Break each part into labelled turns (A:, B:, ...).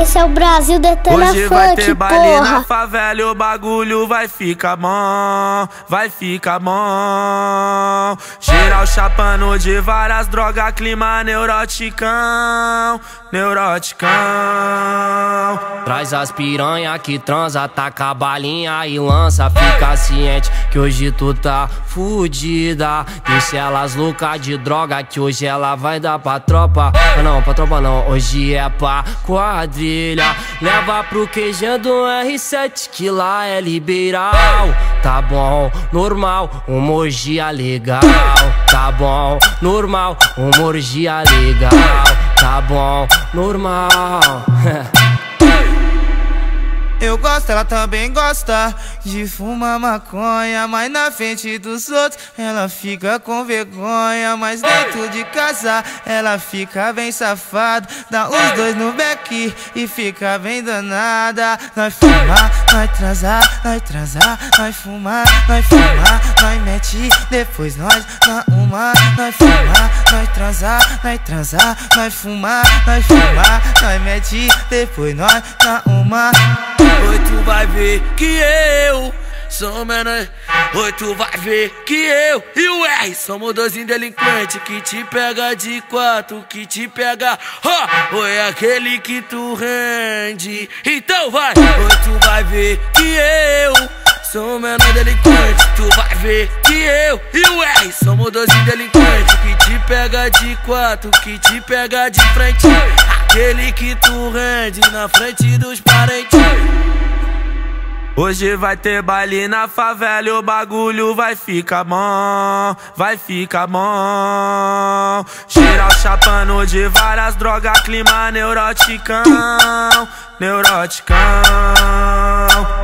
A: Esse é o Brasil detona
B: Hoje
A: funk,
B: vai ter baile
A: porra.
B: na favela e o bagulho vai ficar bom, vai ficar bom. Geral chapando de várias drogas, clima neuroticão, neuroticão.
C: Traz as piranha que transa, taca a balinha e lança. Fica ciente que hoje tu tá fudida. Deixa elas loucas de droga, que hoje ela vai dar pra tropa. Não, pra tropa não, hoje é pra quadrilha. Leva pro QG do R7, que lá é liberal. Tá bom, normal, uma orgia legal. Tá bom, normal, uma orgia legal. Tá bom, normal.
D: Eu gosto, ela também gosta de fumar maconha, mas na frente dos outros ela fica com vergonha, mas dentro de casa ela fica bem safada, dá os dois no beck e fica bem danada. Nós fumar, nós transar, nós transar, nós fumar, nós fumar, nós mete, depois nós na uma, nós fumar, nós transar, nós transar, nós fumar, nós fumar, nós mete, depois nós na uma.
B: Oi, tu vai ver que eu sou menor. Oi, tu vai ver que eu e o R somos dois delinquentes que te pega de quatro, que te pega. Ó, oi, aquele que tu rende. Então vai, oi, tu vai ver que eu. Sou menor delinquente, tu vai ver que eu e o R somos dois delinquentes que te pega de quatro, que te pega de frente. Aquele que tu rende na frente dos parentes. Hoje vai ter baile na favela e o bagulho vai ficar bom, vai ficar bom. Geral chapando de várias drogas, clima neuroticão, neuroticão.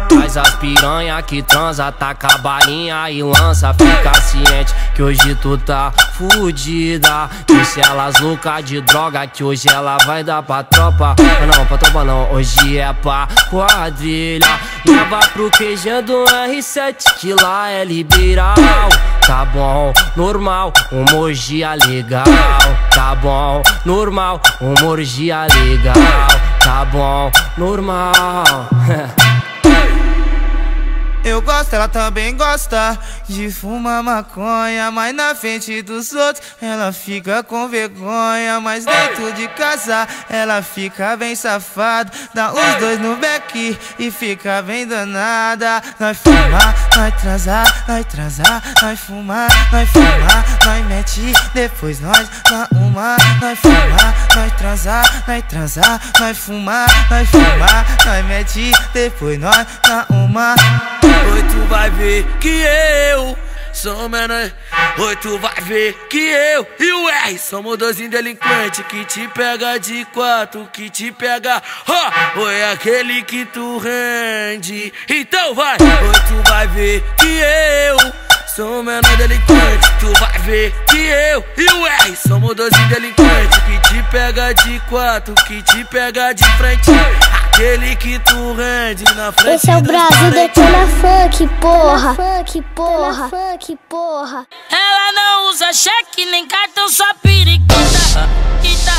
C: Traz as piranha que transa, taca a balinha e lança. Fica ciente que hoje tu tá fudida. Deixa elas loucas de droga, que hoje ela vai dar pra tropa. Não, pra tropa não, hoje é pra quadrilha. Leva pro QG do R7, que lá é liberal. Tá bom, normal, uma orgia legal. Tá bom, normal, uma orgia legal. Tá bom, normal.
D: Eu gosto, ela também gosta de fumar maconha, mas na frente dos outros ela fica com vergonha, mas dentro de casa ela fica bem safada, dá os dois no beck e fica bem danada. Nós fumar, nós transar, nós transar, nós fumar, nós fumar, nós mete, depois nós na uma, nós fumar, nós transar, nós transar, nós fumar, nós fumar, nós mete, depois nós na uma.
B: Oi, tu vai ver que eu sou menor. Oi, tu vai ver que eu e o R somos dois delinquentes que te pega de quatro, que te pega. Ó, oi, aquele que tu rende. Então vai, oi, tu vai ver que eu. Sou menor delinquente, tu vai ver eu e o R somos dois delinquentes que te pega de quatro, que te pega de frente. Aquele que tu rende na frente.
A: Esse é o Brasil detona funk, porra. Funk, porra. Funk, porra.
E: Ela não usa cheque nem cartão, só periquita. Quita,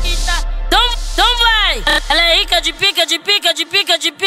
E: quita. Então, então vai. Ela é rica de pica, de pica, de pica, de pica,